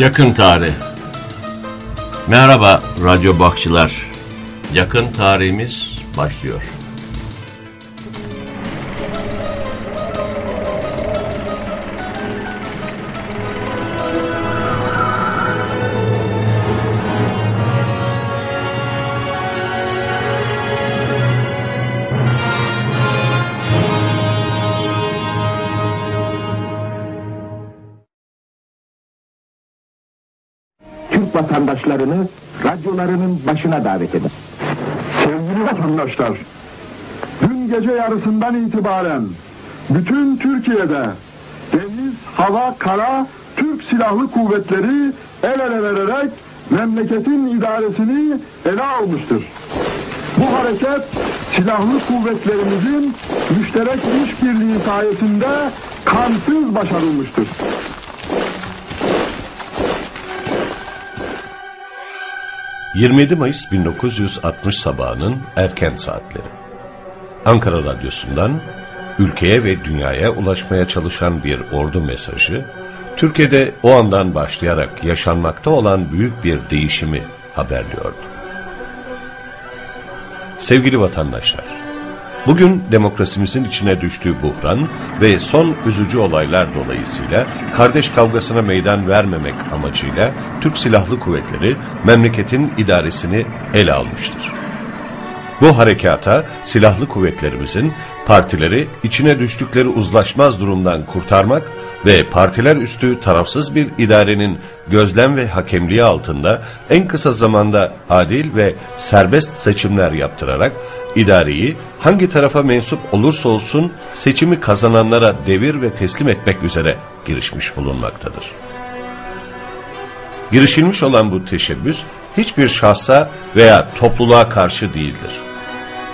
Yakın tarih. Merhaba radyo bakçılar. Yakın tarihimiz başlıyor. Vatandaşlarını radyolarının başına davet eder. Sevgili vatandaşlar, dün gece yarısından itibaren bütün Türkiye'de deniz, hava, kara Türk Silahlı Kuvvetleri el ele vererek memleketin idaresini ele almıştır. Bu hareket silahlı kuvvetlerimizin müşterek işbirliği sayesinde kansız başarılmıştır. ...27 Mayıs 1960 sabahının erken saatleri. Ankara Radyosu'ndan ülkeye ve dünyaya ulaşmaya çalışan bir ordu mesajı... ...Türkiye'de o andan başlayarak yaşanmakta olan büyük bir değişimi haberliyordu. Sevgili vatandaşlar, bugün demokrasimizin içine düştüğü buhran ve son üzücü olaylar dolayısıyla kardeş kavgasına meydan vermemek amacıyla Türk Silahlı Kuvvetleri memleketin idaresini ele almıştır. Bu harekata silahlı kuvvetlerimizin partileri içine düştükleri uzlaşmaz durumdan kurtarmak ve partiler üstü tarafsız bir idarenin gözlem ve hakemliği altında en kısa zamanda adil ve serbest seçimler yaptırarak idareyi hangi tarafa mensup olursa olsun seçimi kazananlara devir ve teslim etmek üzere girişmiş bulunmaktadır. Girişilmiş olan bu teşebbüs hiçbir şahsa veya topluluğa karşı değildir.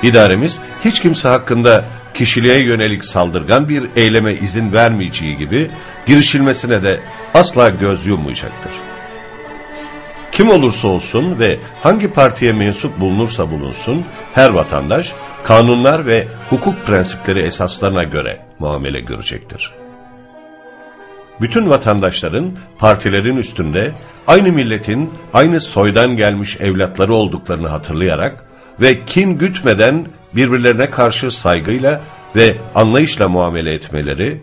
İdaremiz hiç kimse hakkında kişiliğe yönelik saldırgan bir eyleme izin vermeyeceği gibi girişilmesine de asla göz yummayacaktır. Kim olursa olsun ve hangi partiye mensup bulunursa bulunsun her vatandaş kanunlar ve hukuk prensipleri esaslarına göre muamele görecektir. Bütün vatandaşların partilerin üstünde aynı milletin aynı soydan gelmiş evlatları olduklarını hatırlayarak ve kin gütmeden birbirlerine karşı saygıyla ve anlayışla muamele etmeleri,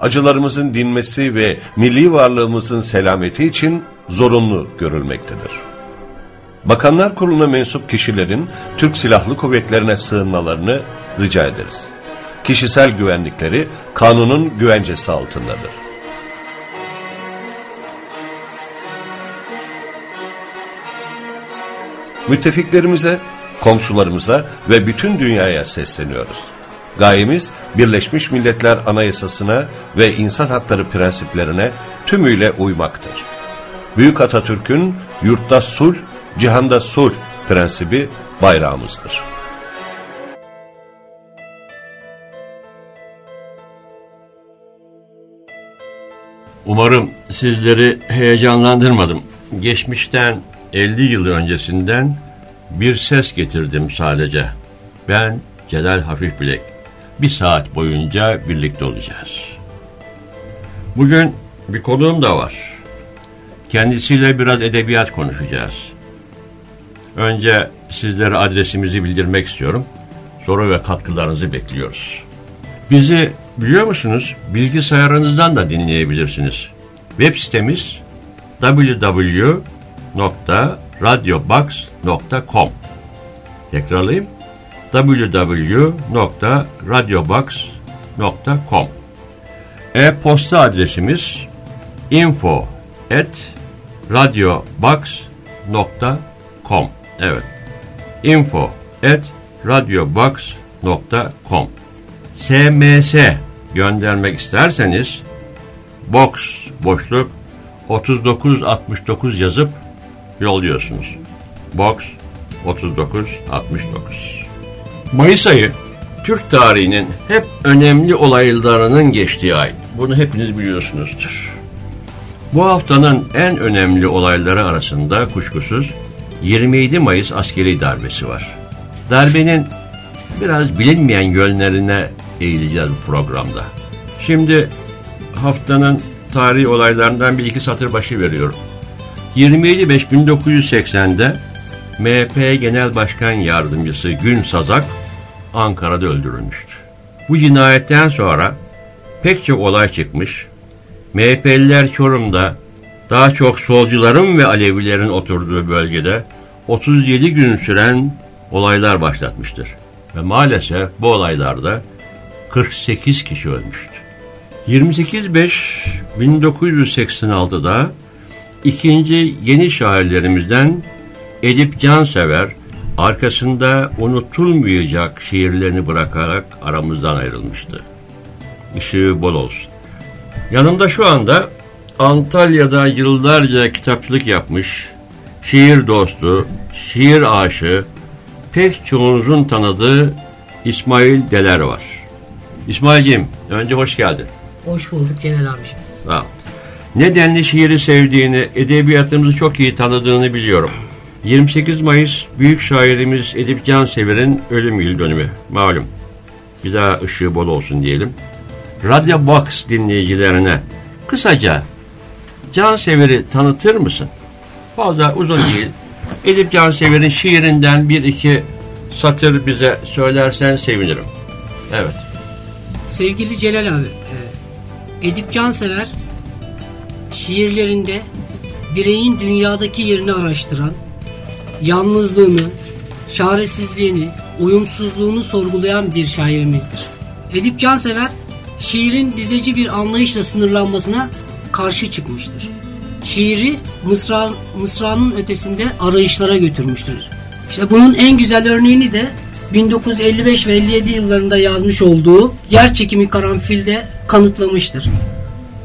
acılarımızın dinmesi ve milli varlığımızın selameti için zorunlu görülmektedir. Bakanlar Kurulu'na mensup kişilerin Türk Silahlı Kuvvetlerine sığınmalarını rica ederiz. Kişisel güvenlikleri kanunun güvencesi altındadır. Müttefiklerimize, komşularımıza ve bütün dünyaya sesleniyoruz. Gayemiz Birleşmiş Milletler Anayasası'na ve insan hakları prensiplerine tümüyle uymaktır. Büyük Atatürk'ün yurtta sulh, cihanda sulh prensibi bayrağımızdır. Umarım sizleri heyecanlandırmadım. Geçmişten 50 yıl öncesinden bir ses getirdim sadece. Ben Celal Hafif Bilek. Bir saat boyunca birlikte olacağız. Bugün bir konuğum da var. Kendisiyle biraz edebiyat konuşacağız. Önce sizlere adresimizi bildirmek istiyorum. Soru ve katkılarınızı bekliyoruz. Bizi biliyor musunuz? Bilgisayarınızdan da dinleyebilirsiniz. Web sitemiz www.radiobox.com Tekrarlayayım. www.radiobox.com E-posta adresimiz info at radiobox.com Evet. info at radiobox.com SMS göndermek isterseniz box boşluk 3969 yazıp yolluyorsunuz. Box 3969. Mayıs ayı Türk tarihinin hep önemli olaylarının geçtiği ay. Bunu hepiniz biliyorsunuzdur. Bu haftanın en önemli olayları arasında kuşkusuz 27 Mayıs askeri darbesi var. Darbenin biraz bilinmeyen yönlerine eğileceğiz bu programda. Şimdi haftanın tarihi olaylarından bir iki satır başı veriyorum. 27.5.1980'de MHP Genel Başkan Yardımcısı Gün Sazak Ankara'da öldürülmüştü. Bu cinayetten sonra pek çok olay çıkmış. MHP'liler Çorum'da daha çok solcuların ve Alevilerin oturduğu bölgede 37 gün süren olaylar başlatmıştır. Ve maalesef bu olaylarda 48 kişi ölmüştü. 28.5.1986'da ikinci yeni şairlerimizden Edip Cansever arkasında unutulmayacak şiirlerini bırakarak aramızdan ayrılmıştı. Işığı bol olsun. Yanımda şu anda Antalya'da yıllarca kitapçılık yapmış, şiir dostu, şiir aşığı, pek çoğunuzun tanıdığı İsmail Deler var. İsmail'ciğim önce hoş geldin. Hoş bulduk Celal abiciğim. Sağ ol. Nedenli şiiri sevdiğini, edebiyatımızı çok iyi tanıdığını biliyorum. 28 Mayıs büyük şairimiz Edip Cansever'in ölüm yıl dönümü. Malum. Bir daha ışığı bol olsun diyelim. Radyo Box dinleyicilerine kısaca Cansever'i tanıtır mısın? Fazla uzun değil. Edip Cansever'in şiirinden bir iki satır bize söylersen sevinirim. Evet. Sevgili Celal abi, e, Edip Cansever şiirlerinde bireyin dünyadaki yerini araştıran, yalnızlığını, çaresizliğini, uyumsuzluğunu sorgulayan bir şairimizdir. Edip Cansever şiirin dizeci bir anlayışla sınırlanmasına karşı çıkmıştır. Şiiri Mısra, Mısra'nın ötesinde arayışlara götürmüştür. İşte bunun en güzel örneğini de 1955 ve 57 yıllarında yazmış olduğu Yer Çekimi Karanfil'de kanıtlamıştır.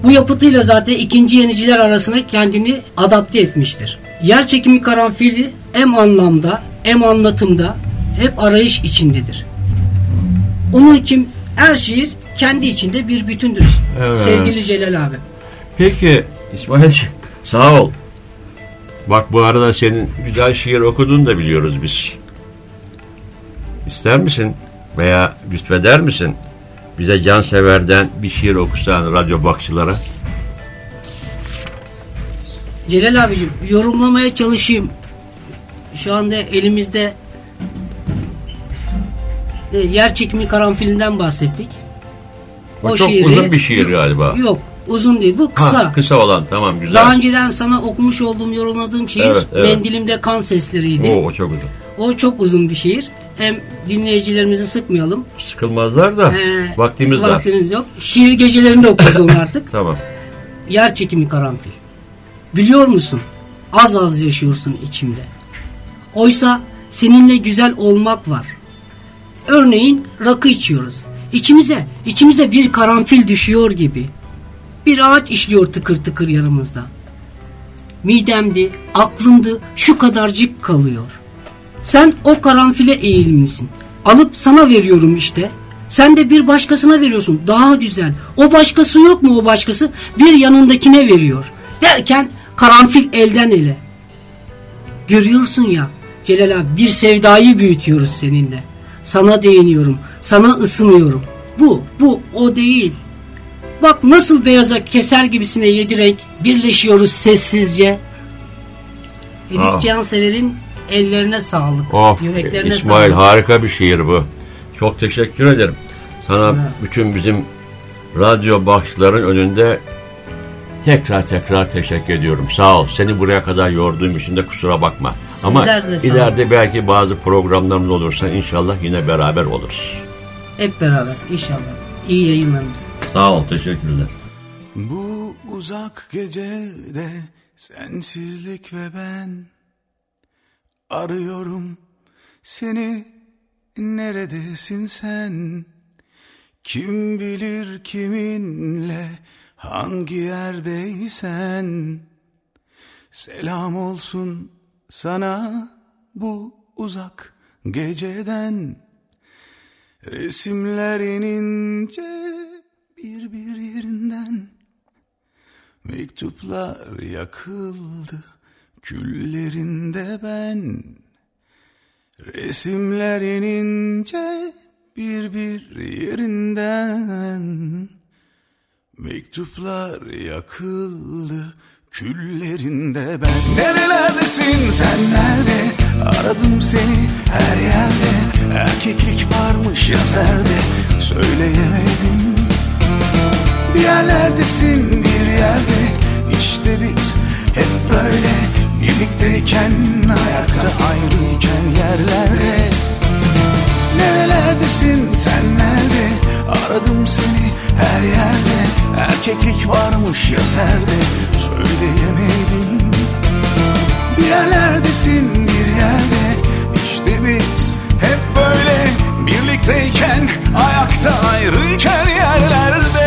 Bu yapıtıyla zaten ikinci yeniciler arasına kendini adapte etmiştir. Yer çekimi karanfili hem anlamda hem anlatımda hep arayış içindedir. Onun için her şiir kendi içinde bir bütündür. Evet. Sevgili Celal abi. Peki İsmail'ciğim sağ ol. Bak bu arada senin güzel şiir okuduğunu da biliyoruz biz. İster misin veya lütfeder misin? Bize Cansever'den bir şiir okusan radyo bakçılara. Celal abicim yorumlamaya çalışayım. Şu anda elimizde e, yer çekimi karanfilinden bahsettik. O, çok şiiri- uzun bir şiir galiba. Yok uzun değil bu kısa. Ha, kısa olan tamam güzel. Daha önceden sana okumuş olduğum yorumladığım şiir Evet, evet. Mendilimde Kan Sesleriydi. Oo, o çok uzun. O çok uzun bir şiir. Hem dinleyicilerimizi sıkmayalım. Sıkılmazlar da Ee, vaktimiz var. Vaktimiz yok. Şiir gecelerinde okuruz onu artık. Tamam. Yer çekimi karanfil. Biliyor musun? Az az yaşıyorsun içimde. Oysa seninle güzel olmak var. Örneğin rakı içiyoruz. İçimize, içimize bir karanfil düşüyor gibi. Bir ağaç işliyor tıkır tıkır yanımızda. Midemdi, aklımdı, şu kadarcık kalıyor. Sen o karanfile eğilmişsin. Alıp sana veriyorum işte. Sen de bir başkasına veriyorsun. Daha güzel. O başkası yok mu o başkası? Bir yanındakine veriyor. Derken karanfil elden ele. Görüyorsun ya Celal abi bir sevdayı büyütüyoruz seninle. Sana değiniyorum. Sana ısınıyorum. Bu, bu o değil. Bak nasıl beyaza keser gibisine yedi renk birleşiyoruz sessizce. Edip Ah. Cansever'in ellerine sağlık. Of yüreklerine İsmail sağlık. harika bir şiir bu. Çok teşekkür ederim. Sana bütün bizim radyo bakışların önünde tekrar tekrar teşekkür ediyorum. Sağ ol. Seni buraya kadar yorduğum için de kusura bakma. Ama Sizler de olun. ileride belki bazı programlarımız olursa inşallah yine beraber oluruz. Hep beraber inşallah. İyi yayınlarımız. Sağ ol. Teşekkürler. Bu uzak gecede sensizlik ve ben arıyorum. Seni neredesin sen? Kim bilir kiminle hangi yerdeysen? Selam olsun sana bu uzak geceden. Resimlerin ince bir bir yerinden Mektuplar yakıldı küllerinde ben Resimlerin ince bir bir yerinden. Mektuplar yakıldı Küllerinde ben. Nerelerdesin sen nerede? Aradım seni her yerde. Erkeklik varmış yazerde Söyleyemedim. Bir yerlerdesin bir yerde. İşte biz hep böyle Birlikteyken ayakta ayrıyken yerlerde. Nerelerdesin sen nerede? Aradım seni her yerde. Erkeklik varmış ya serde Söyleyemedim Bir yerlerdesin bir yerde. İşte biz hep böyle. Birlikteyken ayakta ayrıyken yerlerde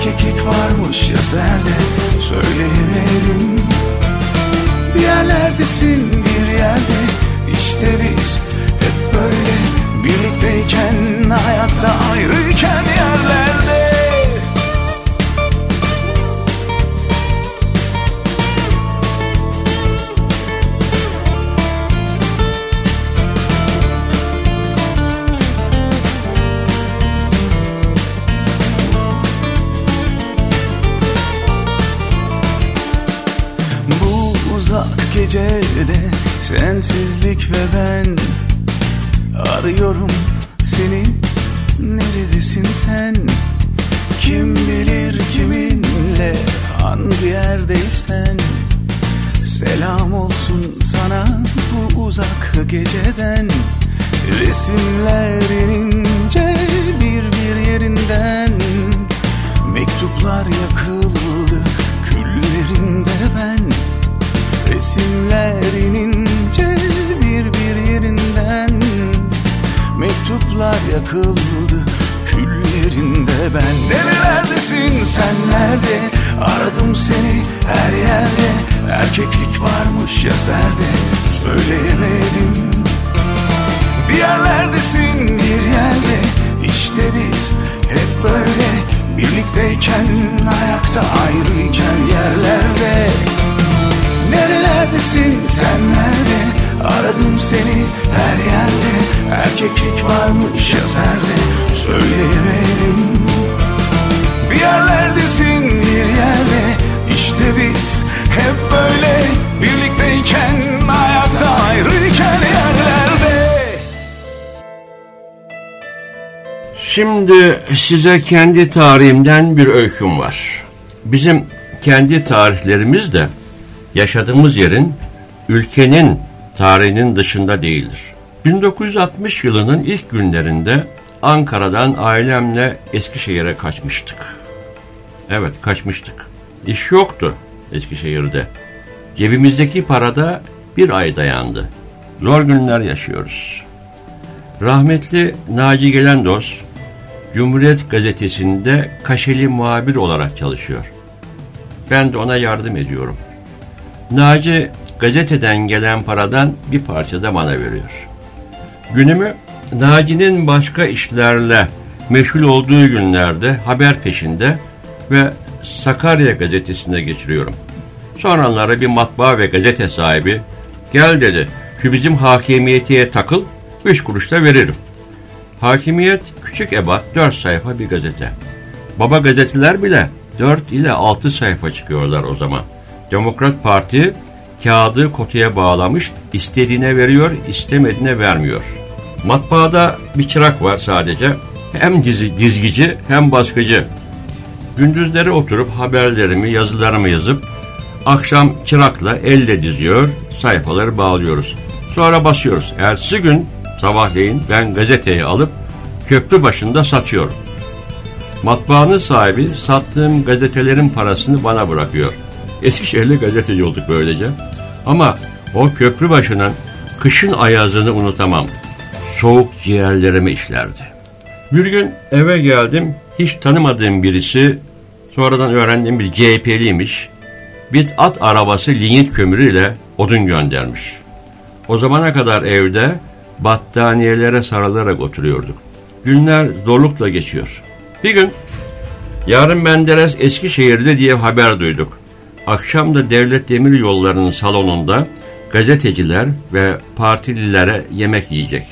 Erkeklik varmış ya serde Söyleyemedim. Bir yerlerdesin bir yerde. İşte biz hep böyle Birlikteyken hayatta ayrıyken yerlerde sensizlik ve ben Arıyorum seni. Neredesin sen? Kim bilir kiminle? Hangi yerdeysen. Selam olsun sana bu uzak geceden. Resimlerin ince bir bir yerinden. Mektuplar yakıldı küllerinde ben Resimlerin ince bir bir yerinden. Mektuplar yakıldı küllerinde ben. Nerelerdesin sen nerede? Aradım seni her yerde. Erkeklik varmış ya serde Söyleyemedim. Bir yerlerdesin bir yerde. İşte biz hep böyle. Birlikteyken ayakta ayrıyken yerlerde Nerelerdesin? Sen nerede? Aradım seni her yerde. Erkeklik varmış ya serde. Söyleyemedim. Bir yerlerdesin bir yerde. İşte biz hep böyle Birlikteyken ayakta ayrıyken yerlerde. Şimdi size kendi tarihimden bir öyküm var. Bizim kendi tarihlerimiz de yaşadığımız yerin, ülkenin tarihinin dışında değildir. 1960 yılının ilk günlerinde Ankara'dan ailemle Eskişehir'e kaçmıştık. Evet kaçmıştık. İş yoktu Eskişehir'de. Cebimizdeki parada bir ay dayandı. Zor günler yaşıyoruz. Rahmetli Naci Gelendoz, Cumhuriyet Gazetesi'nde kaşeli muhabir olarak çalışıyor. Ben de ona yardım ediyorum. Naci gazeteden gelen paradan bir parça da bana veriyor. Günümü Naci'nin başka işlerle meşgul olduğu günlerde haber peşinde ve Sakarya gazetesinde geçiriyorum. Sonraları bir matbaa ve gazete sahibi gel dedi bizim hakimiyetiye takıl üç kuruşta veririm. Hakimiyet küçük ebat dört sayfa bir gazete. Baba gazeteler bile dört ile altı sayfa çıkıyorlar o zaman. Demokrat Parti kağıdı kutuya bağlamış, istediğine veriyor, istemediğine vermiyor. Matbaada bir çırak var sadece. Hem dizi, dizgici hem baskıcı. Gündüzleri oturup haberlerimi, yazılarımı yazıp akşam çırakla elle diziyor, sayfaları bağlıyoruz. Sonra basıyoruz. Ertesi gün sabahleyin ben gazeteyi alıp köprü başında satıyorum. Matbaanın sahibi sattığım gazetelerin parasını bana bırakıyor. Eskişehirli gazeteci olduk böylece. Ama o köprü başının kışın ayazını unutamam. Soğuk ciğerlerime işlerdi. Bir gün eve geldim. Hiç tanımadığım birisi sonradan öğrendiğim bir CHP'liymiş. Bir at arabası linyit kömürüyle odun göndermiş. O zamana kadar evde battaniyelere sarılarak oturuyorduk. Günler zorlukla geçiyor. Bir gün yarın Menderes Eskişehir'de diye haber duyduk. Akşam da Devlet Demir Yolları'nın salonunda gazeteciler ve partililere yemek yiyecek.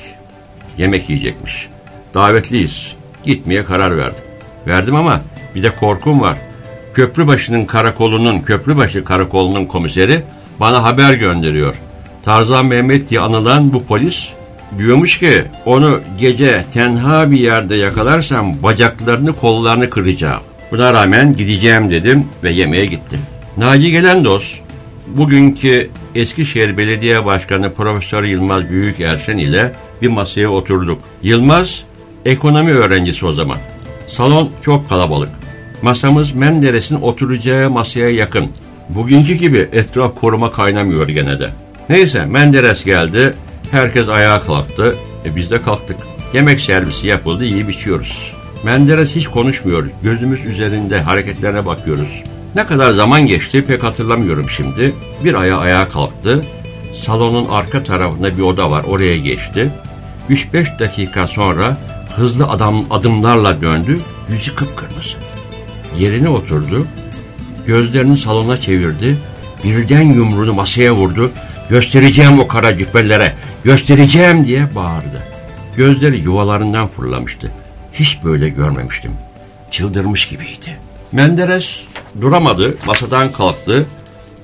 Yemek yiyecekmiş. Davetliyiz. Gitmeye karar verdim. Verdim ama bir de korkum var. Köprübaşı'nın karakolunun, Köprübaşı karakolunun komiseri bana haber gönderiyor. Tarzan Mehmet diye anılan bu polis diyormuş ki onu gece tenha bir yerde yakalarsam bacaklarını kollarını kıracağım. Buna rağmen gideceğim dedim ve yemeğe gittim. Naci gelen dost bugünkü Eskişehir Belediye Başkanı Profesör Yılmaz Büyükerşen ile bir masaya oturduk. Yılmaz ekonomi öğrencisi o zaman. Salon çok kalabalık. Masamız Menderes'in oturacağı masaya yakın. Bugünkü gibi etraf koruma kaynamıyor gene de. Neyse Menderes geldi. Herkes ayağa kalktı. E biz de kalktık. Yemek servisi yapıldı, yiyip içiyoruz. Menderes hiç konuşmuyor. Gözümüz üzerinde hareketlerine bakıyoruz. Ne kadar zaman geçti pek hatırlamıyorum şimdi. Bir aya ayağa kalktı. Salonun arka tarafında bir oda var. Oraya geçti. 3-5 dakika sonra hızlı adam adımlarla döndü. Yüzü kıpkırmızı. Yerine oturdu. Gözlerini salona çevirdi. Birden yumruğunu masaya vurdu. Göstereceğim o kara cübbelere. Göstereceğim diye bağırdı. Gözleri yuvalarından fırlamıştı. Hiç böyle görmemiştim. Çıldırmış gibiydi. Menderes duramadı, masadan kalktı.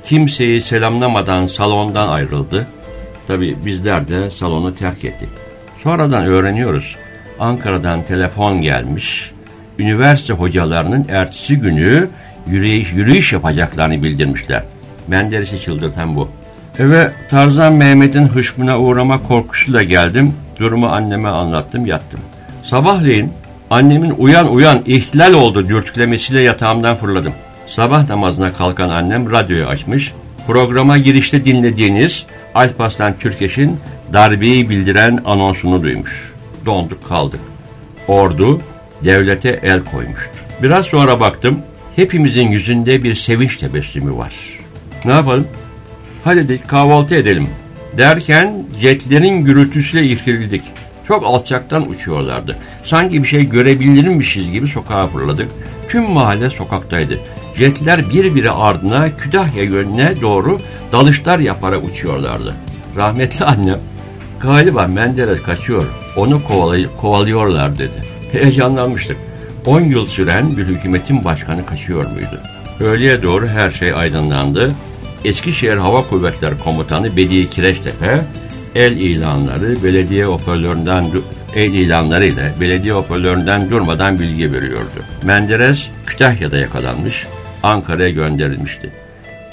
Kimseyi selamlamadan salondan ayrıldı. Tabi bizler de salonu terk ettik. Sonradan öğreniyoruz. Ankara'dan telefon gelmiş. Üniversite hocalarının ertesi günü yürüyüş, yürüyüş yapacaklarını bildirmişler. Menderes'i çıldırtan bu. Eve Tarzan Mehmet'in hışmına uğrama korkusuyla geldim. Durumu anneme anlattım yattım. Sabahleyin annemin uyan uyan ihtilal oldu dürtüklemesiyle yatağımdan fırladım. Sabah namazına kalkan annem radyoyu açmış. Programa girişte dinlediğiniz Alparslan Türkeş'in darbeyi bildiren anonsunu duymuş. Donduk kaldık. Ordu devlete el koymuştu. Biraz sonra baktım hepimizin yüzünde bir sevinç tebessümü var. Ne yapalım? Hadi dedik kahvaltı edelim. Derken jetlerin gürültüsüyle irkildik. Çok alçaktan uçuyorlardı. Sanki bir şey görebilirmişiz gibi sokağa fırladık. Tüm mahalle sokaktaydı. Jetler birbiri ardına Kütahya yönüne doğru dalışlar yaparak uçuyorlardı. Rahmetli annem galiba Menderes kaçıyor onu kovalay- kovalıyorlar dedi. Heyecanlanmıştık. 10 yıl süren bir hükümetin başkanı kaçıyor muydu? Öğleye doğru her şey aydınlandı. Eskişehir Hava Kuvvetleri Komutanı Bedi Kireçtepe el ilanları belediye hoparlöründen el ilanları ile belediye hoparlöründen durmadan bilgi veriyordu. Menderes Kütahya'da yakalanmış, Ankara'ya gönderilmişti.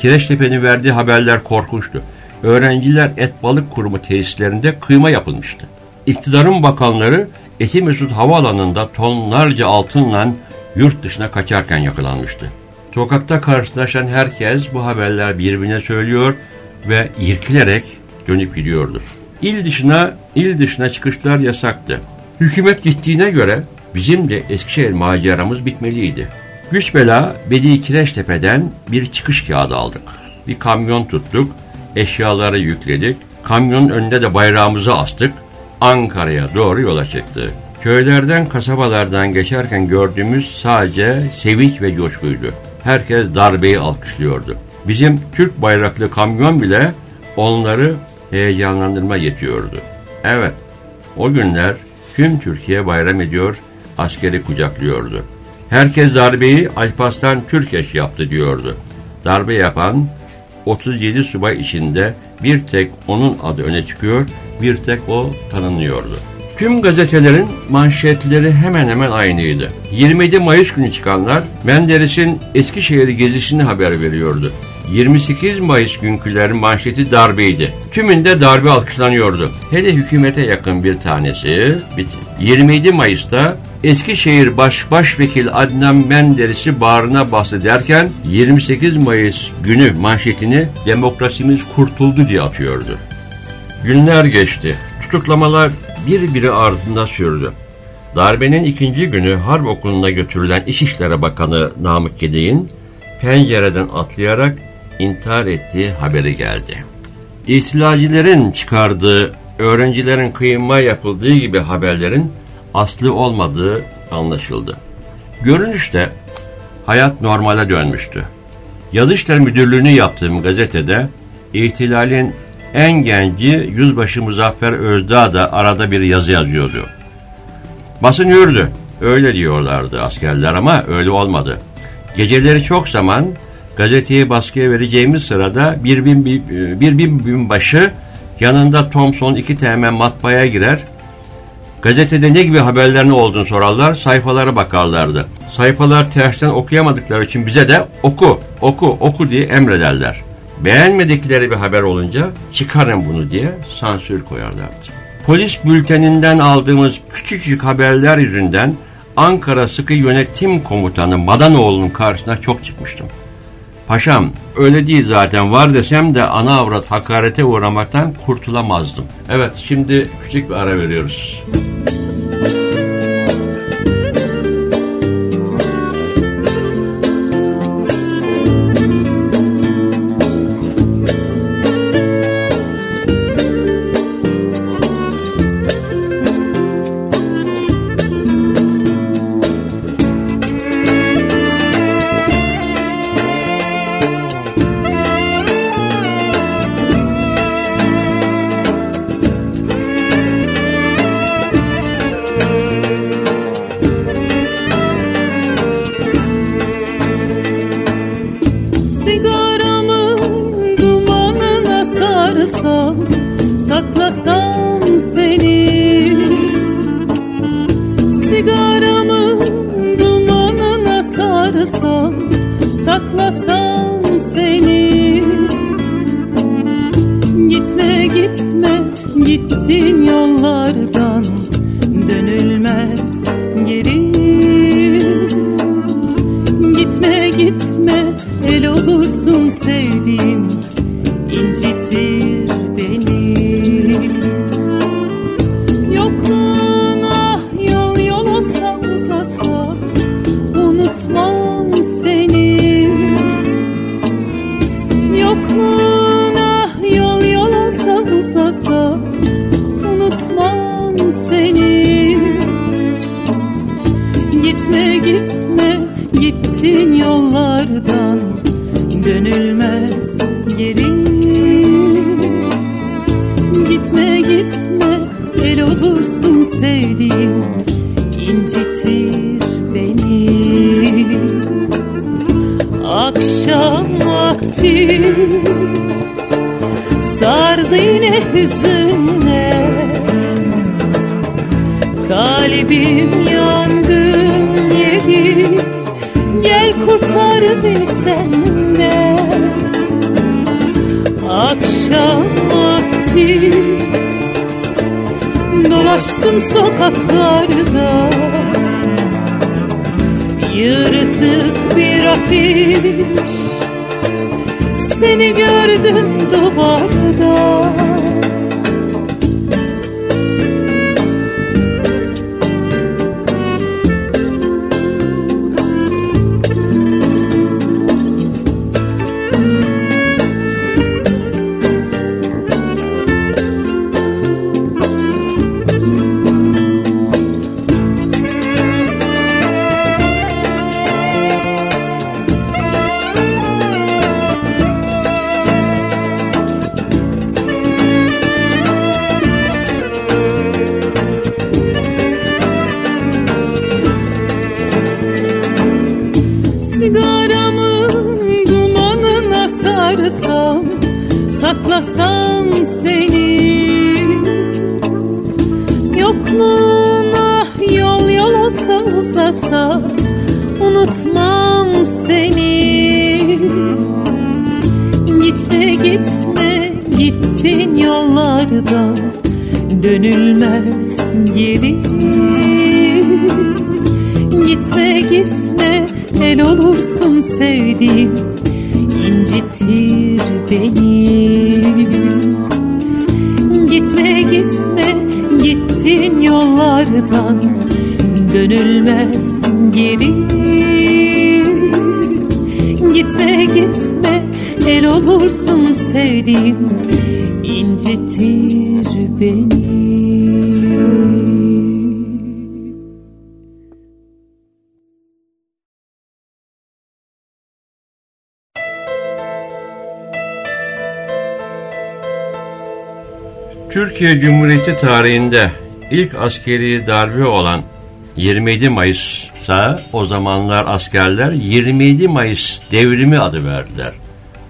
Kireçtepe'nin verdiği haberler korkunçtu. Öğrenciler et balık kurumu tesislerinde kıyma yapılmıştı. İktidarın bakanları Eti Mesut Havaalanı'nda tonlarca altınla yurt dışına kaçarken yakalanmıştı. Sokakta karşılaşan herkes bu haberler birbirine söylüyor ve irkilerek dönüp gidiyordu. İl dışına, il dışına çıkışlar yasaktı. Hükümet gittiğine göre bizim de Eskişehir maceramız bitmeliydi. Güç bela Bedi Kireçtepe'den bir çıkış kağıdı aldık. Bir kamyon tuttuk, eşyaları yükledik, kamyonun önünde de bayrağımızı astık, Ankara'ya doğru yola çıktı. Köylerden, kasabalardan geçerken gördüğümüz sadece sevinç ve coşkuydu. Herkes darbeyi alkışlıyordu. Bizim Türk bayraklı kamyon bile onları heyecanlandırma yetiyordu. Evet, o günler tüm Türkiye bayram ediyor, askeri kucaklıyordu. Herkes darbeyi Alparslan Türkeş yaptı diyordu. Darbe yapan 37 subay içinde bir tek onun adı öne çıkıyor, bir tek o tanınıyordu. Tüm gazetelerin manşetleri hemen hemen aynıydı. 27 Mayıs günü çıkanlar Menderes'in Eskişehir gezisini haber veriyordu. 28 Mayıs günkülerin manşeti darbeydi. Tümünde darbe alkışlanıyordu. Hele hükümete yakın bir tanesi 27 Mayıs'ta Eskişehir Baş Başvekil Adnan Menderes'i bağrına bastı derken 28 Mayıs günü manşetini demokrasimiz kurtuldu diye atıyordu. Günler geçti. Tutuklamalar birbiri ardında sürdü. Darbenin ikinci günü harp okuluna götürülen İçişleri Bakanı Namık Gedik'in pencereden atlayarak intihar ettiği haberi geldi. İhtilalcilerin çıkardığı öğrencilerin kıyma yapıldığı gibi haberlerin aslı olmadığı anlaşıldı. Görünüşte hayat normale dönmüştü. Yazışlar Müdürlüğü'nü yaptığım gazetede ihtilalin en genci Yüzbaşı Muzaffer Özdağ da arada bir yazı yazıyordu. Basın yürüdü. Öyle diyorlardı askerler ama öyle olmadı. Geceleri çok zaman gazeteyi baskıya vereceğimiz sırada bir bin, bir, bir bin binbaşı yanında Thompson iki teğmen matbaaya girer. Gazetede ne gibi haberler ne olduğunu sorarlar, sayfalara bakarlardı. Sayfalar tersten okuyamadıkları için bize de oku, oku, oku diye emrederler. Beğenmedikleri bir haber olunca çıkarın bunu diye sansür koyarlardı. Polis bülteninden aldığımız küçücük haberler yüzünden Ankara Sıkı Yönetim Komutanı Madanoğlu'nun karşısına çok çıkmıştım. Paşam öyle değil zaten var desem de ana avrat hakarete uğramaktan kurtulamazdım. Evet şimdi küçük bir ara veriyoruz. Sigaramın Saklasam seni. Yokluğuna yol yol olsa uzasa Unutmam seni. Gitme gitme gittin yollarda Dönülmez geri Gitme gitme el olursun sevdiğim incitir beni yollardan dönülmez geri Gitme gitme el olursun sevdiğim incitir beni. Türkiye Cumhuriyeti tarihinde ilk askeri darbe olan 27 Mayıs'a o zamanlar askerler 27 Mayıs devrimi adı verdiler.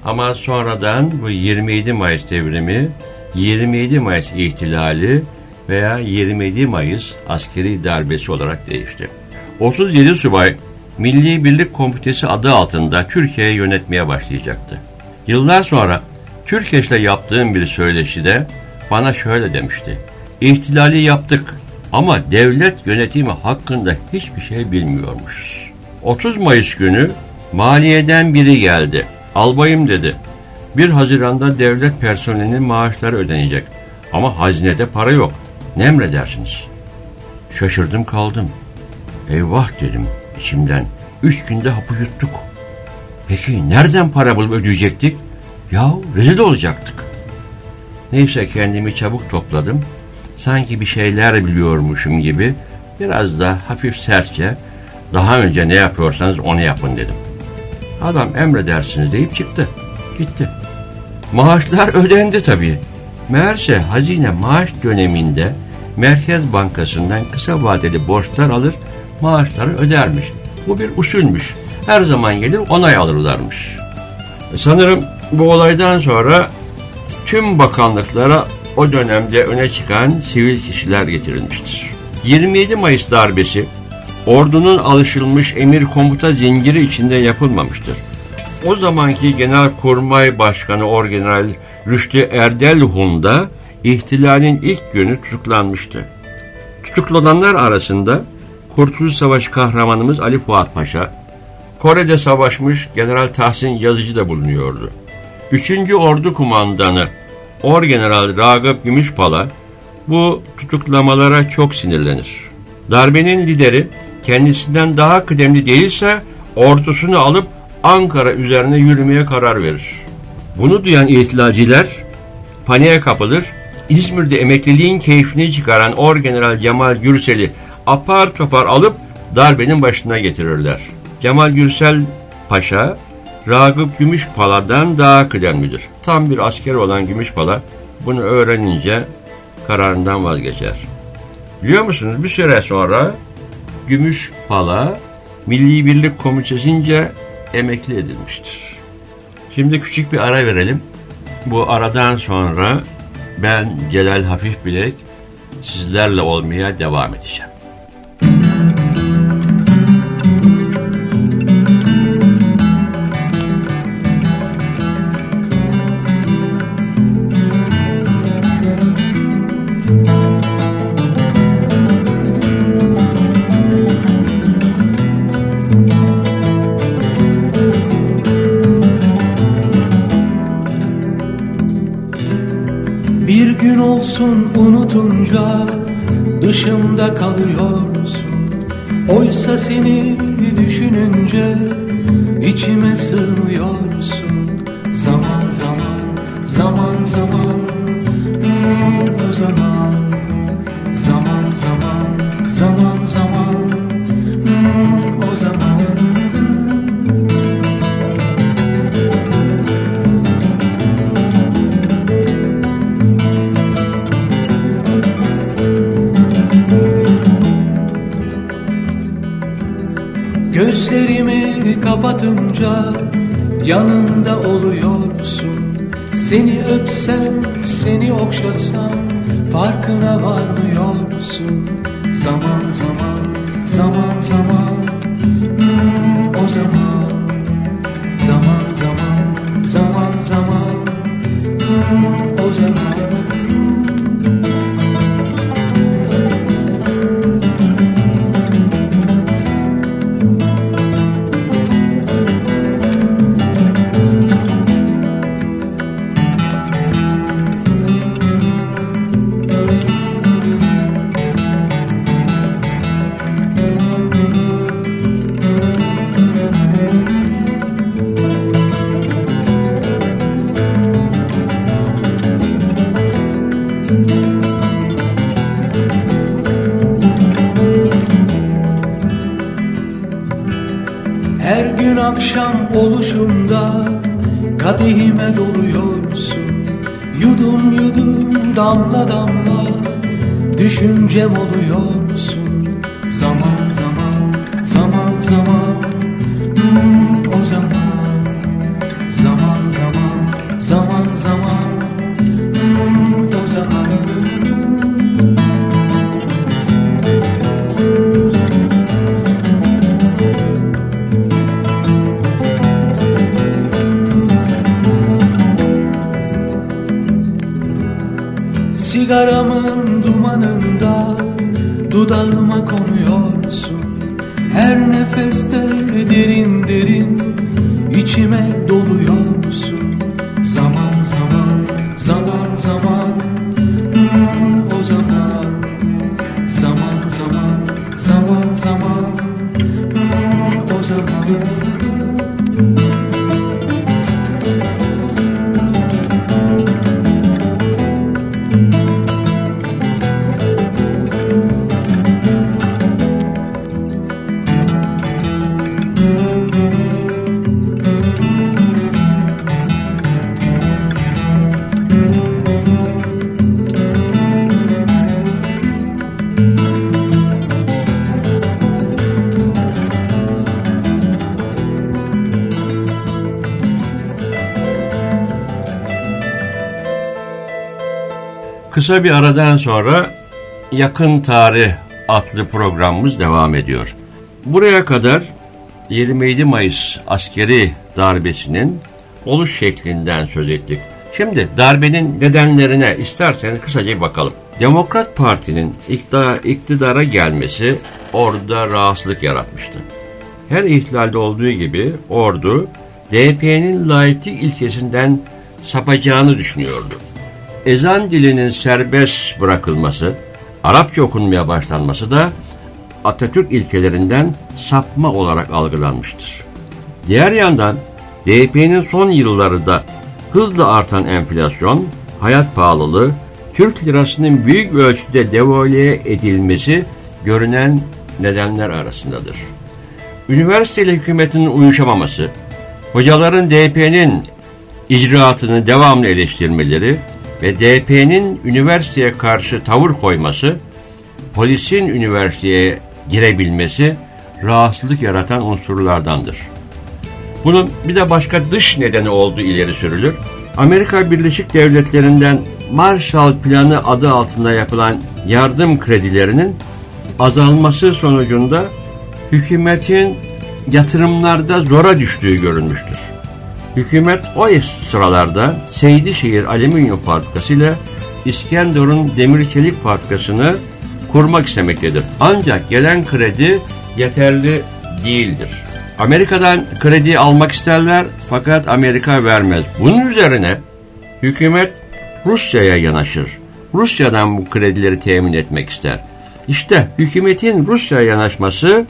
Ama sonradan bu 27 Mayıs devrimi 27 Mayıs ihtilali veya 27 Mayıs askeri darbesi olarak değişti. 37 subay Milli Birlik Komitesi adı altında Türkiye'yi yönetmeye başlayacaktı. Yıllar sonra Türkeş'le yaptığım bir söyleşide bana şöyle demişti. İhtilali yaptık ama devlet yönetimi hakkında hiçbir şey bilmiyormuşuz. 30 Mayıs günü maliyeden biri geldi. Albayım dedi. 1 Haziran'da devlet personelinin maaşları ödenecek. Ama hazinede para yok. Ne emredersiniz? Şaşırdım kaldım. Eyvah dedim içimden. Üç günde hapı yuttuk. Peki nereden para bulup ödeyecektik? Ya rezil olacaktık. Neyse kendimi çabuk topladım. Sanki bir şeyler biliyormuşum gibi biraz da hafif sertçe daha önce ne yapıyorsanız onu yapın dedim. Adam emredersiniz deyip çıktı. Gitti. Maaşlar ödendi tabii. Meğerse hazine maaş döneminde Merkez Bankası'ndan kısa vadeli borçlar alır, maaşları ödermiş. Bu bir usulmüş. Her zaman gelir onay alırlarmış. Sanırım bu olaydan sonra tüm bakanlıklara o dönemde öne çıkan sivil kişiler getirilmiştir. 27 Mayıs darbesi ordunun alışılmış emir komuta zinciri içinde yapılmamıştır. O zamanki Genelkurmay Başkanı Orgeneral Rüştü Erdelhun da ihtilalin ilk günü tutuklanmıştı. Tutuklananlar arasında Kurtuluş Savaşı kahramanımız Ali Fuat Paşa, Kore'de savaşmış General Tahsin Yazıcı da bulunuyordu. Üçüncü Ordu Kumandanı Orgeneral Ragıp Gümüşpala bu tutuklamalara çok sinirlenir. Darbenin lideri kendisinden daha kıdemli değilse ordusunu alıp Ankara üzerine yürümeye karar verir. Bunu duyan ihtilalciler paniğe kapılır. İzmir'de emekliliğin keyfini çıkaran Orgeneral Cemal Gürsel'i apar topar alıp darbenin başına getirirler. Cemal Gürsel Paşa Ragıp Gümüşpala'dan daha kıdemlidir. Tam bir asker olan Gümüşpala bunu öğrenince kararından vazgeçer. Biliyor musunuz bir süre sonra Gümüşpala Milli Birlik Komitesi'nce emekli edilmiştir. Şimdi küçük bir ara verelim. Bu aradan sonra ben Celal Hafif Bilek sizlerle olmaya devam edeceğim. Unutunca dışımda kalıyorsun. Oysa seni düşününce içime sığmıyorsun. Zaman zaman, zaman zaman hmm, o zaman kapatınca yanımda oluyorsun. Seni öpsem, seni okşasam farkına varmıyorsun. Zaman zaman, zaman zaman. Hmm, o zaman Zaman zaman, akşam oluşunda kadehime doluyorsun. Yudum yudum damla damla düşüncem oluyorsun nefeste derin derin içime doluyorsun Kısa bir aradan sonra Yakın Tarih adlı programımız devam ediyor. Buraya kadar 27 Mayıs askeri darbesinin oluş şeklinden söz ettik. Şimdi darbenin nedenlerine isterseniz kısaca bir bakalım. Demokrat Parti'nin iktidara, gelmesi orada rahatsızlık yaratmıştı. Her ihtilalde olduğu gibi ordu DP'nin laiklik ilkesinden sapacağını düşünüyordu ezan dilinin serbest bırakılması, Arapça okunmaya başlanması da Atatürk ilkelerinden sapma olarak algılanmıştır. Diğer yandan DYP'nin son yıllarında hızla artan enflasyon, hayat pahalılığı, Türk lirasının büyük ölçüde devalüe edilmesi görünen nedenler arasındadır. Üniversiteli hükümetin uyuşamaması, hocaların DP'nin icraatını devamlı eleştirmeleri, ve DP'nin üniversiteye karşı tavır koyması, polisin üniversiteye girebilmesi rahatsızlık yaratan unsurlardandır. Bunun bir de başka dış nedeni olduğu ileri sürülür. Amerika Birleşik Devletleri'nden Marshall Planı adı altında yapılan yardım kredilerinin azalması sonucunda hükümetin yatırımlarda zora düştüğü görülmüştür. Hükümet o sıralarda Seydişehir Alüminyum Fabrikası ile İskenderun Demir Çelik Fabrikası'nı kurmak istemektedir. Ancak gelen kredi yeterli değildir. Amerika'dan kredi almak isterler fakat Amerika vermez. Bunun üzerine hükümet Rusya'ya yanaşır. Rusya'dan bu kredileri temin etmek ister. İşte hükümetin Rusya'ya yanaşması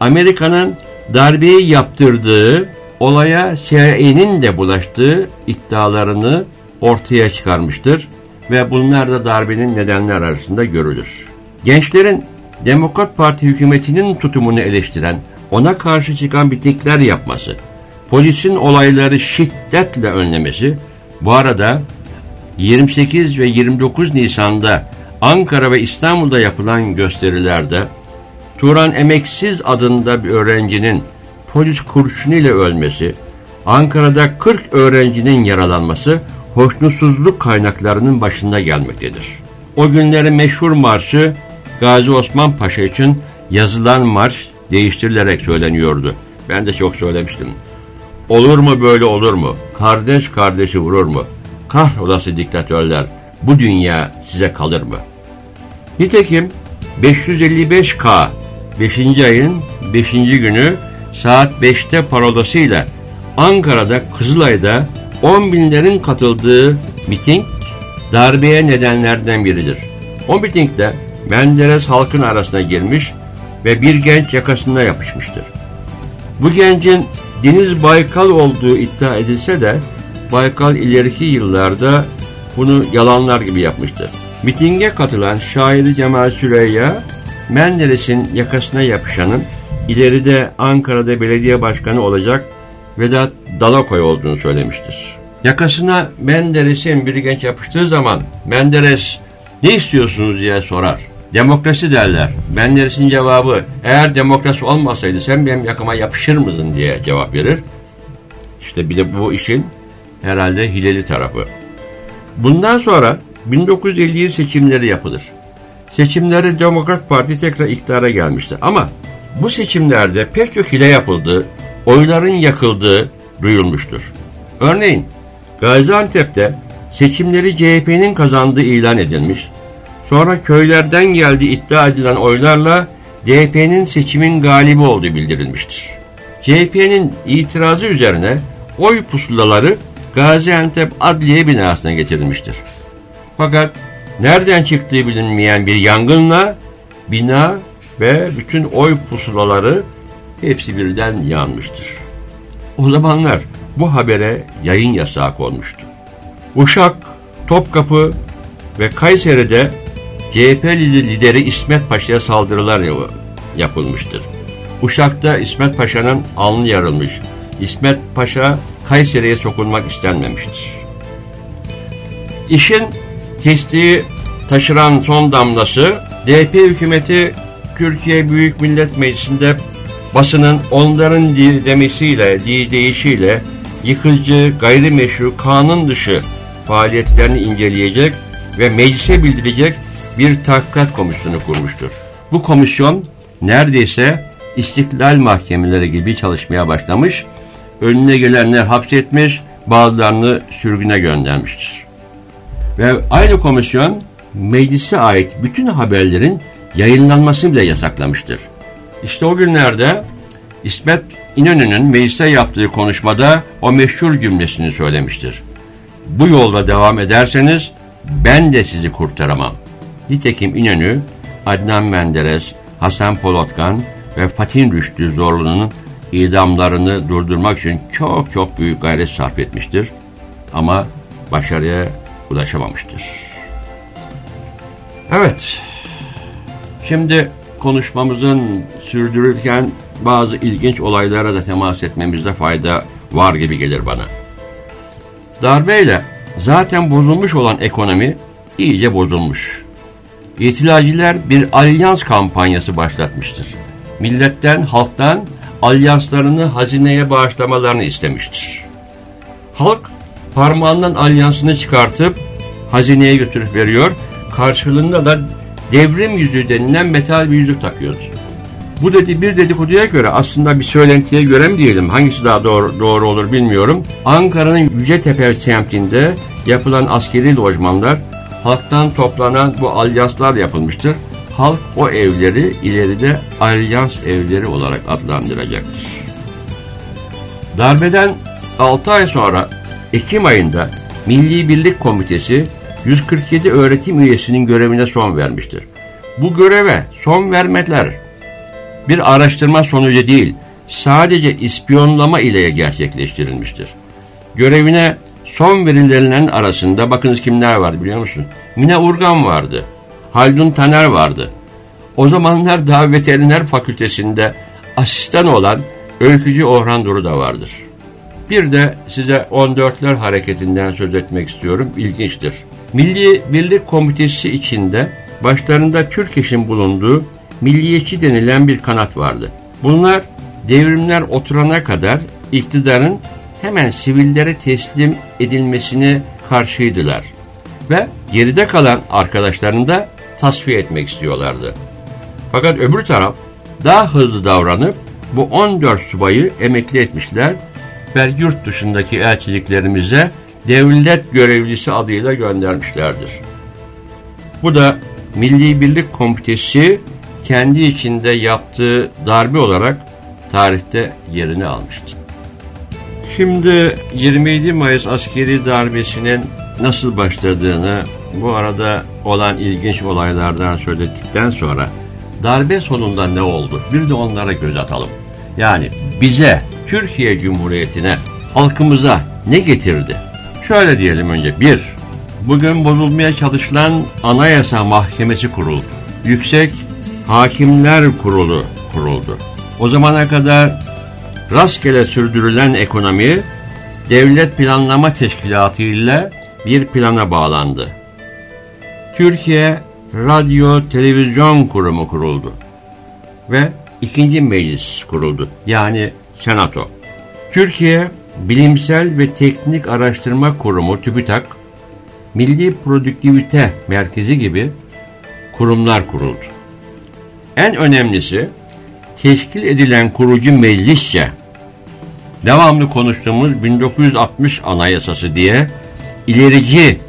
Amerika'nın darbeyi yaptırdığı olaya CIA'nin de bulaştığı iddialarını ortaya çıkarmıştır ve bunlar da darbenin nedenler arasında görülür. Gençlerin Demokrat Parti hükümetinin tutumunu eleştiren, ona karşı çıkan mitingler yapması, polisin olayları şiddetle önlemesi, bu arada 28 ve 29 Nisan'da Ankara ve İstanbul'da yapılan gösterilerde Turan Emeksiz adında bir öğrencinin polis kurşunuyla ölmesi, Ankara'da 40 öğrencinin yaralanması hoşnutsuzluk kaynaklarının başında gelmektedir. O günlerin meşhur marşı Gazi Osman Paşa için yazılan marş değiştirilerek söyleniyordu. Ben de çok söylemiştim. Olur mu böyle olur mu? Kardeş kardeşi vurur mu? Kahrolası diktatörler bu dünya size kalır mı? Nitekim 555K 5. ayın 5. günü saat 5'te parolasıyla Ankara'da Kızılay'da 10 binlerin katıldığı miting darbeye nedenlerden biridir. O mitingde Menderes halkın arasına girmiş ve bir genç yakasında yapışmıştır. Bu gencin Deniz Baykal olduğu iddia edilse de Baykal ileriki yıllarda bunu yalanlar gibi yapmıştır. Mitinge katılan şairi Cemal Süreyya, Menderes'in yakasına yapışanın ileride Ankara'da belediye başkanı olacak Vedat Dalakoy olduğunu söylemiştir. Yakasına Menderes'in bir genç yapıştığı zaman Menderes ne istiyorsunuz diye sorar. Demokrasi derler. Menderes'in cevabı eğer demokrasi olmasaydı sen benim yakama yapışır mısın diye cevap verir. İşte bir de bu işin herhalde hileli tarafı. Bundan sonra 1957 seçimleri yapılır. Seçimlerde Demokrat Parti tekrar iktidara gelmişti. Ama bu seçimlerde pek çok hile yapıldı, oyların yakıldığı duyulmuştur. Örneğin Gaziantep'te seçimleri CHP'nin kazandığı ilan edilmiş. Sonra köylerden geldi iddia edilen oylarla DP'nin seçimin galibi olduğu bildirilmiştir. CHP'nin itirazı üzerine oy pusulaları Gaziantep Adliye binasına getirilmiştir. Fakat nereden çıktığı bilinmeyen bir yangınla bina ve bütün oy pusulaları hepsi birden yanmıştır. O zamanlar bu habere yayın yasağı konmuştu. Uşak, Topkapı ve Kayseri'de CHP lideri İsmet Paşa'ya saldırılar yapılmıştır. Uşak'ta İsmet Paşa'nın alnı yarılmış. İsmet Paşa Kayseri'ye sokulmak istenmemiştir. İşin testiği taşıran son damlası DP hükümeti Türkiye Büyük Millet Meclisi'nde basının onların demesiyle, deyişiyle yıkıcı, gayrimeşru, kanun dışı faaliyetlerini inceleyecek ve meclise bildirecek bir tahkikat komisyonu kurmuştur. Bu komisyon neredeyse istiklal mahkemeleri gibi çalışmaya başlamış, önüne gelenler hapsetmiş, bazılarını sürgüne göndermiştir. Ve aynı komisyon meclise ait bütün haberlerin yayınlanmasını bile yasaklamıştır. İşte o günlerde İsmet İnönü'nün meclise yaptığı konuşmada o meşhur cümlesini söylemiştir. Bu yolda devam ederseniz ben de sizi kurtaramam. Nitekim İnönü, Adnan Menderes, Hasan Polotkan ve Fatih Rüştü Zorlu'nun idamlarını durdurmak için çok çok büyük gayret sarf etmiştir. Ama başarıya ulaşamamıştır. Evet, şimdi konuşmamızın sürdürürken bazı ilginç olaylara da temas etmemizde fayda var gibi gelir bana. Darbeyle zaten bozulmuş olan ekonomi iyice bozulmuş. İtilacılar bir alyans kampanyası başlatmıştır. Milletten, halktan alyanslarını hazineye bağışlamalarını istemiştir. Halk parmağından alyansını çıkartıp hazineye götürüp veriyor. Karşılığında da devrim yüzüğü denilen metal bir yüzük takıyordu. Bu dedi bir dedikoduya göre aslında bir söylentiye göre mi diyelim hangisi daha doğru, doğru olur bilmiyorum. Ankara'nın Yücetepe semtinde yapılan askeri lojmanlar halktan toplanan bu alyanslar yapılmıştır. Halk o evleri ileride alyans evleri olarak adlandıracaktır. Darbeden 6 ay sonra Ekim ayında Milli Birlik Komitesi 147 öğretim üyesinin görevine son vermiştir. Bu göreve son vermeler bir araştırma sonucu değil, sadece ispiyonlama ile gerçekleştirilmiştir. Görevine son verilenlerin arasında bakınız kimler var biliyor musun? Mine Urgan vardı. Haldun Taner vardı. O zamanlar daha veteriner fakültesinde asistan olan öykücü Orhan Duru da vardır. Bir de size 14'ler hareketinden söz etmek istiyorum. İlginçtir. Milli Birlik Komitesi içinde başlarında Türk işin bulunduğu milliyetçi denilen bir kanat vardı. Bunlar devrimler oturana kadar iktidarın hemen sivillere teslim edilmesini karşıydılar. Ve geride kalan arkadaşlarını da tasfiye etmek istiyorlardı. Fakat öbür taraf daha hızlı davranıp bu 14 subayı emekli etmişler ve yurt dışındaki elçiliklerimize devlet görevlisi adıyla göndermişlerdir. Bu da Milli Birlik Komitesi kendi içinde yaptığı darbe olarak tarihte yerini almıştır. Şimdi 27 Mayıs askeri darbesinin nasıl başladığını bu arada olan ilginç olaylardan söyledikten sonra darbe sonunda ne oldu? Bir de onlara göz atalım. Yani bize, Türkiye Cumhuriyeti'ne, halkımıza ne getirdi? Şöyle diyelim önce. Bir, bugün bozulmaya çalışılan Anayasa Mahkemesi kuruldu. Yüksek Hakimler Kurulu kuruldu. O zamana kadar rastgele sürdürülen ekonomi Devlet Planlama Teşkilatı ile bir plana bağlandı. Türkiye Radyo Televizyon Kurumu kuruldu ve ikinci meclis kuruldu yani senato. Türkiye Bilimsel ve Teknik Araştırma Kurumu TÜBİTAK, Milli Produktivite Merkezi gibi kurumlar kuruldu. En önemlisi teşkil edilen kurucu meclisçe devamlı konuştuğumuz 1960 Anayasası diye ilerici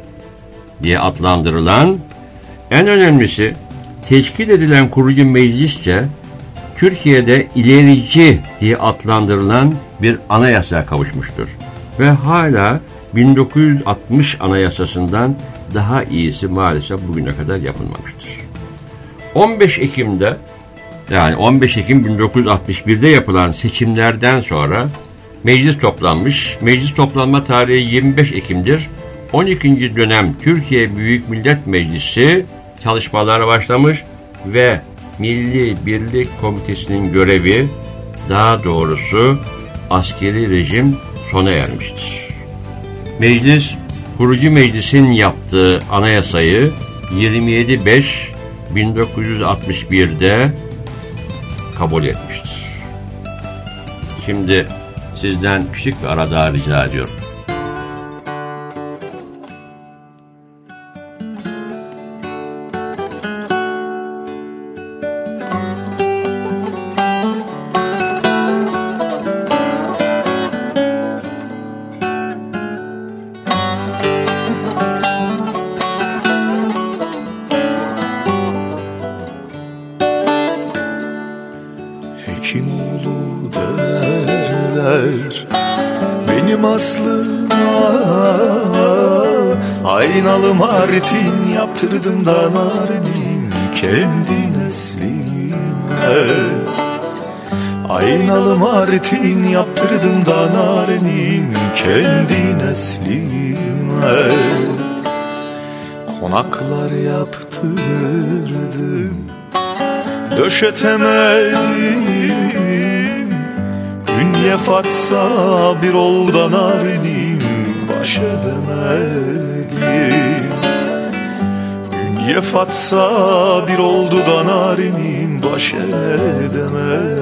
diye adlandırılan en önemlisi teşkil edilen kurucu meclisçe Türkiye'de ilerici diye adlandırılan bir anayasa kavuşmuştur. Ve hala 1960 anayasasından daha iyisi maalesef bugüne kadar yapılmamıştır. 15 Ekim'de yani 15 Ekim 1961'de yapılan seçimlerden sonra meclis toplanmış. Meclis toplanma tarihi 25 Ekim'dir. 12. dönem Türkiye Büyük Millet Meclisi çalışmalara başlamış ve Milli Birlik Komitesi'nin görevi daha doğrusu askeri rejim sona ermiştir. Meclis kurucu meclisin yaptığı anayasayı 27.5 kabul etmiştir. Şimdi sizden küçük bir ara daha rica ediyorum. Aynalı martin yaptırdım da narenim Kendi neslime. Konaklar yaptırdım Döşetemedim. Hünye fatsa bir oldan arinim Baş edemedim. Hünye fatsa bir oldu da narinim Baş edemedim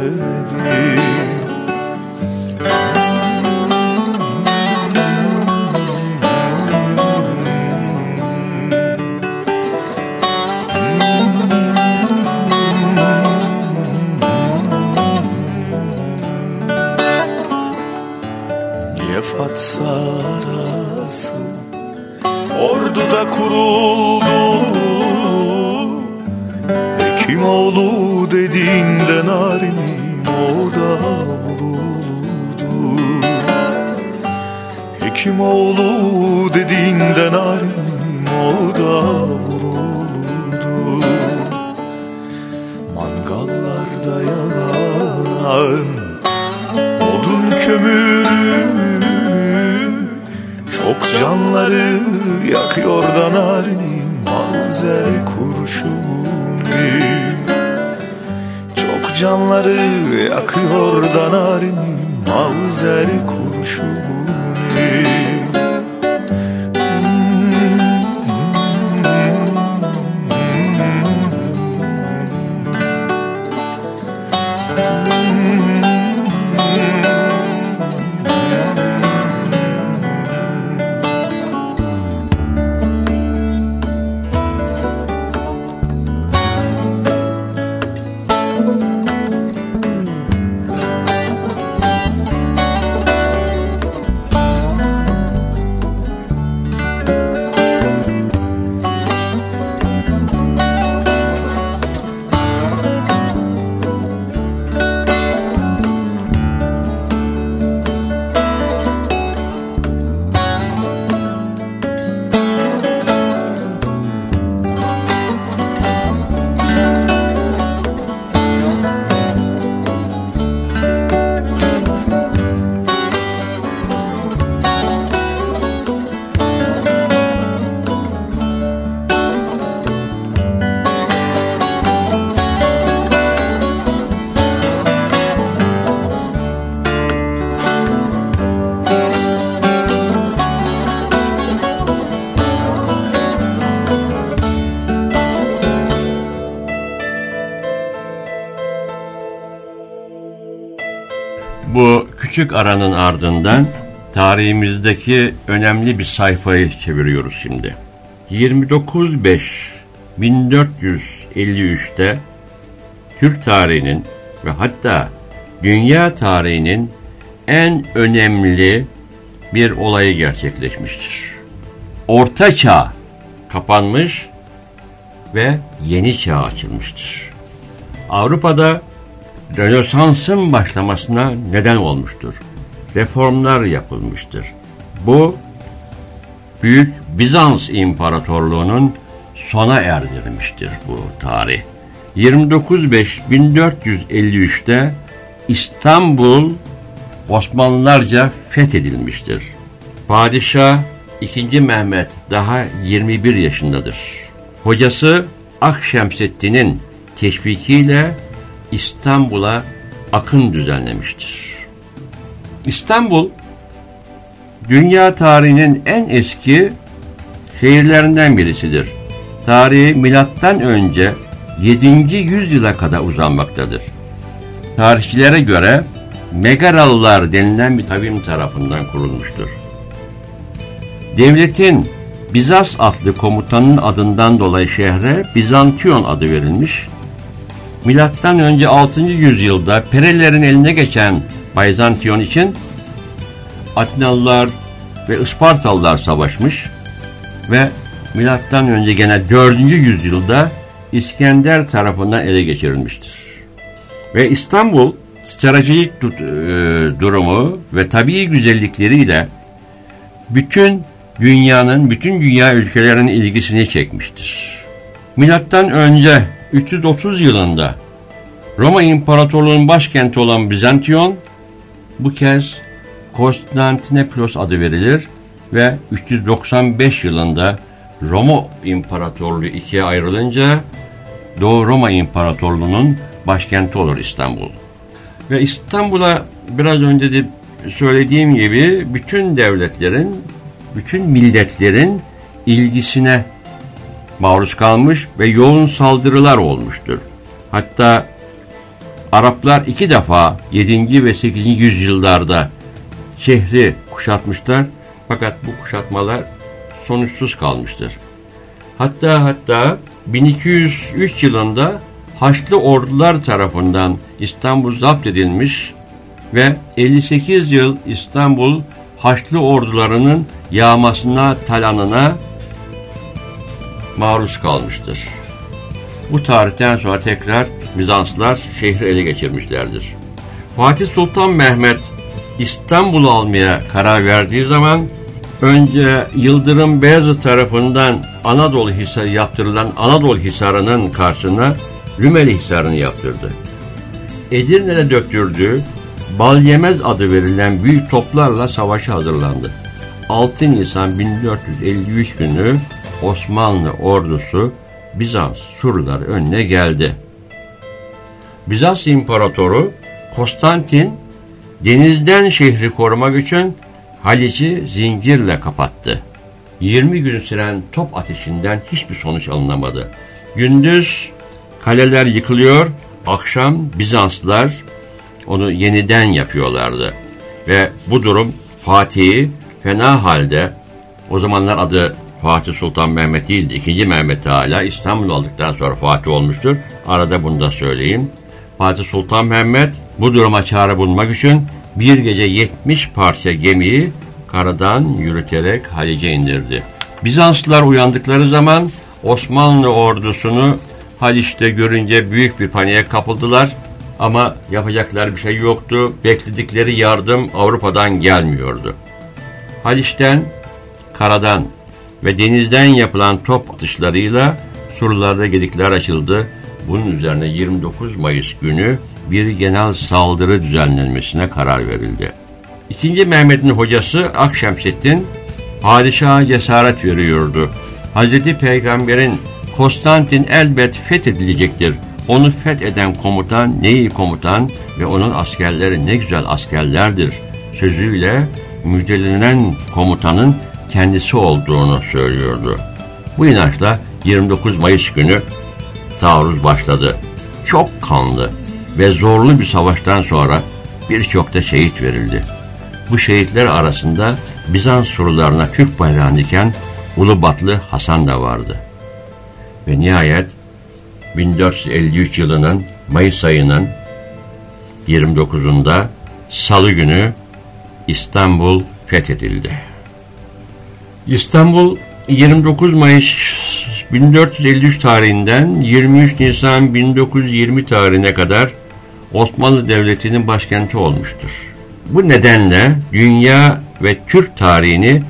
küçük aranın ardından tarihimizdeki önemli bir sayfayı çeviriyoruz şimdi. 29.5.1453'te Türk tarihinin ve hatta dünya tarihinin en önemli bir olayı gerçekleşmiştir. Orta Çağ kapanmış ve Yeni Çağ açılmıştır. Avrupa'da Rönesans'ın başlamasına neden olmuştur. Reformlar yapılmıştır. Bu Büyük Bizans İmparatorluğu'nun sona erdirmiştir bu tarih. 29.5.1453'te İstanbul Osmanlılarca fethedilmiştir. Padişah 2. Mehmet daha 21 yaşındadır. Hocası Akşemseddin'in teşvikiyle İstanbul'a akın düzenlemiştir. İstanbul, dünya tarihinin en eski şehirlerinden birisidir. Tarihi milattan önce 7. yüzyıla kadar uzanmaktadır. Tarihçilere göre Megaralılar denilen bir kavim tarafından kurulmuştur. Devletin Bizas adlı komutanın adından dolayı şehre Bizantiyon adı verilmiş. Milattan önce 6. yüzyılda Perilerin eline geçen Bizantiyon için Atinalılar ve Ispartalılar savaşmış ve milattan önce gene 4. yüzyılda İskender tarafından ele geçirilmiştir. Ve İstanbul stratejik e, durumu ve tabii güzellikleriyle bütün dünyanın, bütün dünya ülkelerinin ilgisini çekmiştir. Milattan önce 330 yılında Roma İmparatorluğu'nun başkenti olan Bizantiyon bu kez Konstantinoplos adı verilir ve 395 yılında Roma İmparatorluğu ikiye ayrılınca Doğu Roma İmparatorluğu'nun başkenti olur İstanbul. Ve İstanbul'a biraz önce de söylediğim gibi bütün devletlerin, bütün milletlerin ilgisine maruz kalmış ve yoğun saldırılar olmuştur. Hatta Araplar iki defa 7. ve 8. yüzyıllarda şehri kuşatmışlar fakat bu kuşatmalar sonuçsuz kalmıştır. Hatta hatta 1203 yılında Haçlı ordular tarafından İstanbul zapt edilmiş ve 58 yıl İstanbul Haçlı ordularının yağmasına, talanına maruz kalmıştır. Bu tarihten sonra tekrar Bizanslılar şehri ele geçirmişlerdir. Fatih Sultan Mehmet İstanbul'u almaya karar verdiği zaman önce Yıldırım Beyazıt tarafından Anadolu Hisarı yaptırılan Anadolu Hisarı'nın karşısına Rümeli Hisarı'nı yaptırdı. Edirne'de döktürdüğü Balyemez adı verilen büyük toplarla savaşa hazırlandı. 6 Nisan 1453 günü Osmanlı ordusu Bizans surları önüne geldi. Bizans İmparatoru Konstantin denizden şehri korumak için Haliç'i zincirle kapattı. 20 gün süren top ateşinden hiçbir sonuç alınamadı. Gündüz kaleler yıkılıyor, akşam Bizanslılar onu yeniden yapıyorlardı. Ve bu durum Fatih'i fena halde, o zamanlar adı Fatih Sultan Mehmet değildi. İkinci Mehmet hala İstanbul aldıktan sonra Fatih olmuştur. Arada bunu da söyleyeyim. Fatih Sultan Mehmet bu duruma çare bulmak için bir gece 70 parça gemiyi karadan yürüterek Halice indirdi. Bizanslılar uyandıkları zaman Osmanlı ordusunu Haliç'te görünce büyük bir paniğe kapıldılar ama yapacaklar bir şey yoktu. Bekledikleri yardım Avrupa'dan gelmiyordu. Haliç'ten, karadan ve denizden yapılan top atışlarıyla surlarda gedikler açıldı. Bunun üzerine 29 Mayıs günü bir genel saldırı düzenlenmesine karar verildi. İkinci Mehmet'in hocası Akşemseddin padişaha cesaret veriyordu. Hazreti Peygamber'in Konstantin elbet fethedilecektir. Onu fetheden komutan ne iyi komutan ve onun askerleri ne güzel askerlerdir sözüyle müjdelenen komutanın kendisi olduğunu söylüyordu. Bu inançla 29 Mayıs günü taarruz başladı. Çok kanlı ve zorlu bir savaştan sonra birçok da şehit verildi. Bu şehitler arasında Bizans surlarına Türk bayrağını diken Ulubatlı Hasan da vardı. Ve nihayet 1453 yılının Mayıs ayının 29'unda Salı günü İstanbul fethedildi. İstanbul 29 Mayıs 1453 tarihinden 23 Nisan 1920 tarihine kadar Osmanlı Devleti'nin başkenti olmuştur. Bu nedenle dünya ve Türk tarihini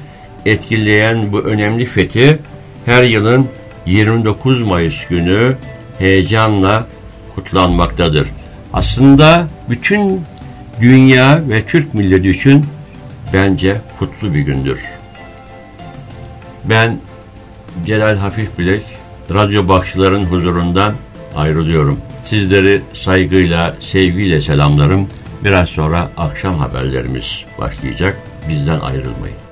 etkileyen bu önemli fethi her yılın 29 Mayıs günü heyecanla kutlanmaktadır. Aslında bütün dünya ve Türk milleti için bence kutlu bir gündür. Ben Celal Hafif Bilek, radyo bakçıların huzurundan ayrılıyorum. Sizleri saygıyla, sevgiyle selamlarım. Biraz sonra akşam haberlerimiz başlayacak. Bizden ayrılmayın.